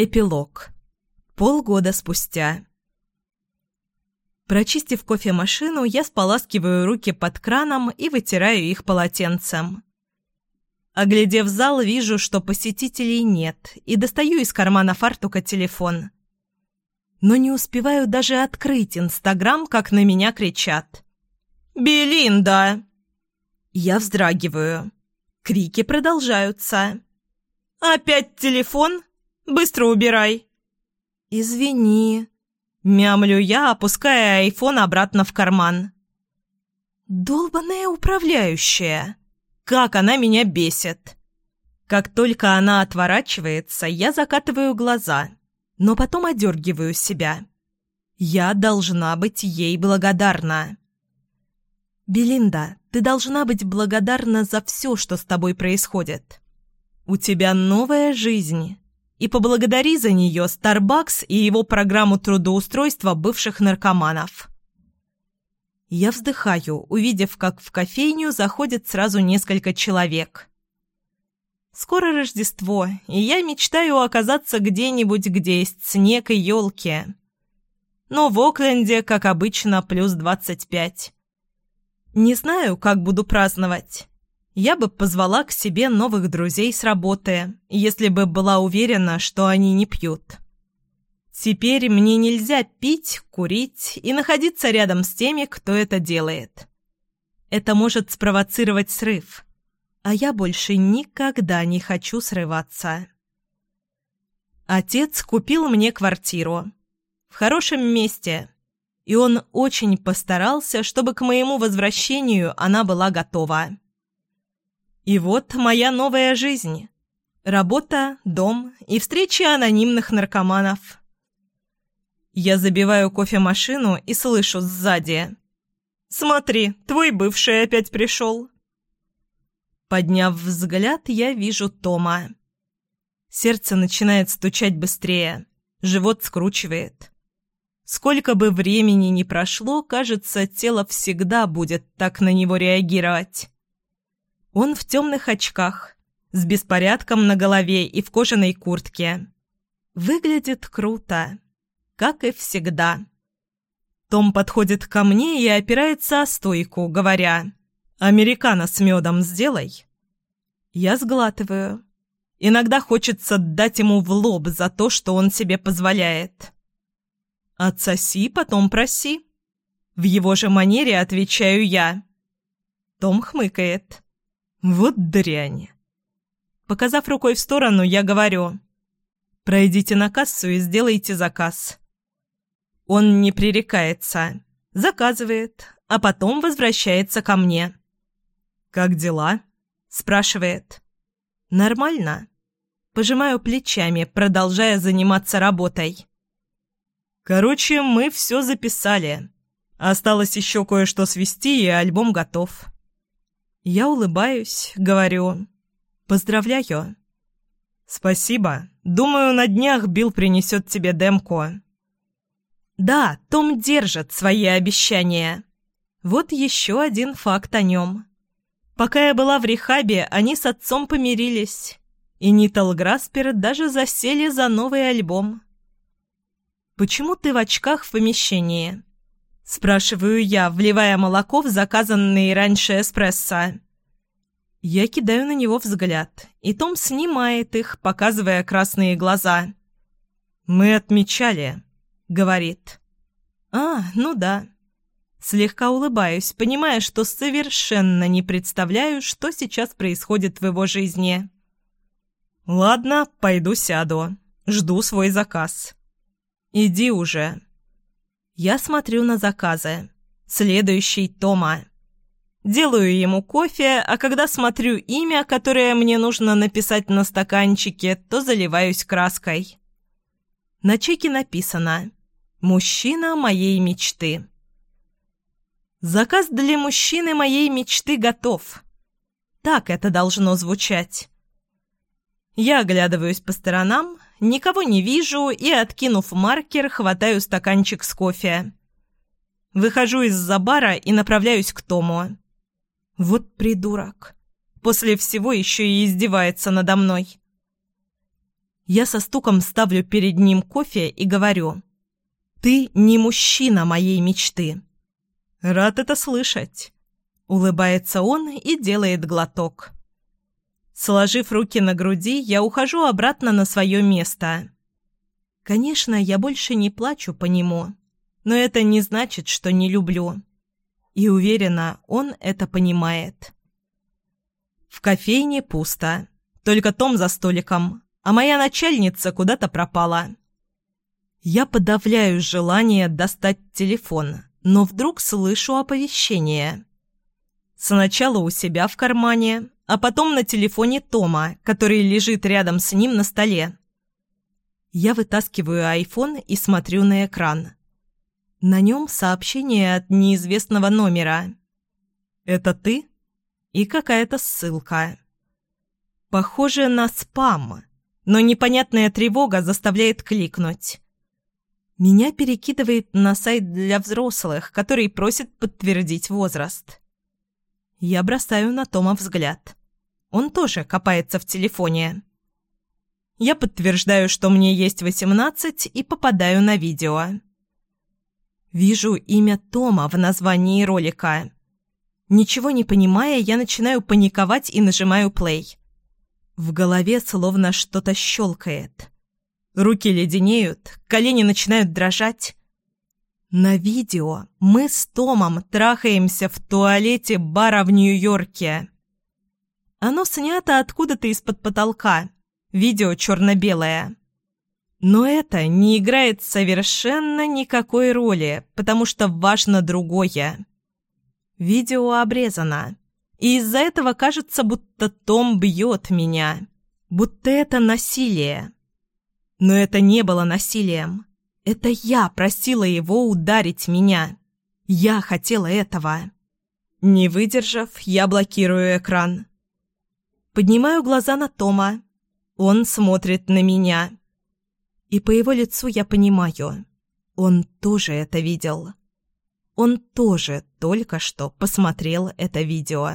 Эпилог. Полгода спустя. Прочистив кофемашину, я споласкиваю руки под краном и вытираю их полотенцем. Оглядев зал, вижу, что посетителей нет, и достаю из кармана фартука телефон. Но не успеваю даже открыть Инстаграм, как на меня кричат. «Белинда!» Я вздрагиваю. Крики продолжаются. «Опять телефон?» Быстро убирай!» «Извини», — мямлю я, опуская айфон обратно в карман. «Долбаная управляющая! Как она меня бесит!» Как только она отворачивается, я закатываю глаза, но потом одергиваю себя. Я должна быть ей благодарна. «Белинда, ты должна быть благодарна за все, что с тобой происходит. У тебя новая жизнь, и поблагодари за нее Starbucks и его программу трудоустройства бывших наркоманов. Я вздыхаю, увидев, как в кофейню заходит сразу несколько человек. Скоро Рождество, и я мечтаю оказаться где-нибудь, где есть снег и елки. Но в Окленде, как обычно, плюс двадцать пять. Не знаю, как буду праздновать я бы позвала к себе новых друзей с работы, если бы была уверена, что они не пьют. Теперь мне нельзя пить, курить и находиться рядом с теми, кто это делает. Это может спровоцировать срыв, а я больше никогда не хочу срываться. Отец купил мне квартиру. В хорошем месте. И он очень постарался, чтобы к моему возвращению она была готова. И вот моя новая жизнь. Работа, дом и встречи анонимных наркоманов. Я забиваю кофемашину и слышу сзади. «Смотри, твой бывший опять пришел». Подняв взгляд, я вижу Тома. Сердце начинает стучать быстрее, живот скручивает. Сколько бы времени ни прошло, кажется, тело всегда будет так на него реагировать. Он в темных очках, с беспорядком на голове и в кожаной куртке. Выглядит круто, как и всегда. Том подходит ко мне и опирается о стойку, говоря «Американо с медом сделай». Я сглатываю. Иногда хочется дать ему в лоб за то, что он себе позволяет. «Отсоси, потом проси». В его же манере отвечаю я. Том хмыкает. Вот дрянь. Показав рукой в сторону, я говорю. Пройдите на кассу и сделайте заказ. Он не пререкается. Заказывает, а потом возвращается ко мне. «Как дела?» – спрашивает. «Нормально». Пожимаю плечами, продолжая заниматься работой. «Короче, мы все записали. Осталось еще кое-что свести, и альбом готов». Я улыбаюсь, говорю «Поздравляю». «Спасибо. Думаю, на днях Билл принесет тебе демку». «Да, Том держит свои обещания. Вот еще один факт о нем. Пока я была в рехабе, они с отцом помирились, и Нитал Граспер даже засели за новый альбом». «Почему ты в очках в помещении?» Спрашиваю я, вливая молоко в заказанный раньше эспрессо. Я кидаю на него взгляд, и Том снимает их, показывая красные глаза. «Мы отмечали», — говорит. «А, ну да». Слегка улыбаюсь, понимая, что совершенно не представляю, что сейчас происходит в его жизни. «Ладно, пойду сяду. Жду свой заказ». «Иди уже», я смотрю на заказы. Следующий Тома. Делаю ему кофе, а когда смотрю имя, которое мне нужно написать на стаканчике, то заливаюсь краской. На чеке написано «Мужчина моей мечты». Заказ для мужчины моей мечты готов. Так это должно звучать. Я оглядываюсь по сторонам, Никого не вижу и, откинув маркер, хватаю стаканчик с кофе. Выхожу из-за бара и направляюсь к Тому. Вот придурок. После всего еще и издевается надо мной. Я со стуком ставлю перед ним кофе и говорю. «Ты не мужчина моей мечты». «Рад это слышать», — улыбается он и делает глоток. Сложив руки на груди, я ухожу обратно на свое место. Конечно, я больше не плачу по нему, но это не значит, что не люблю. И уверена, он это понимает. В кофейне пусто. Только Том за столиком, а моя начальница куда-то пропала. Я подавляю желание достать телефон, но вдруг слышу оповещение. Сначала у себя в кармане, а потом на телефоне Тома, который лежит рядом с ним на столе. Я вытаскиваю айфон и смотрю на экран. На нем сообщение от неизвестного номера. «Это ты?» И какая-то ссылка. Похоже на спам, но непонятная тревога заставляет кликнуть. Меня перекидывает на сайт для взрослых, который просит подтвердить возраст. Я бросаю на Тома взгляд. Он тоже копается в телефоне. Я подтверждаю, что мне есть восемнадцать, и попадаю на видео. Вижу имя Тома в названии ролика. Ничего не понимая, я начинаю паниковать и нажимаю плей. В голове словно что-то щелкает. Руки леденеют, колени начинают дрожать. На видео мы с Томом трахаемся в туалете бара в Нью-Йорке. Оно снято откуда-то из-под потолка. Видео черно-белое. Но это не играет совершенно никакой роли, потому что важно другое. Видео обрезано, и из-за этого кажется, будто Том бьет меня, будто это насилие. Но это не было насилием. Это я просила его ударить меня. Я хотела этого. Не выдержав, я блокирую экран. Поднимаю глаза на Тома. Он смотрит на меня. И по его лицу я понимаю, он тоже это видел. Он тоже только что посмотрел это видео.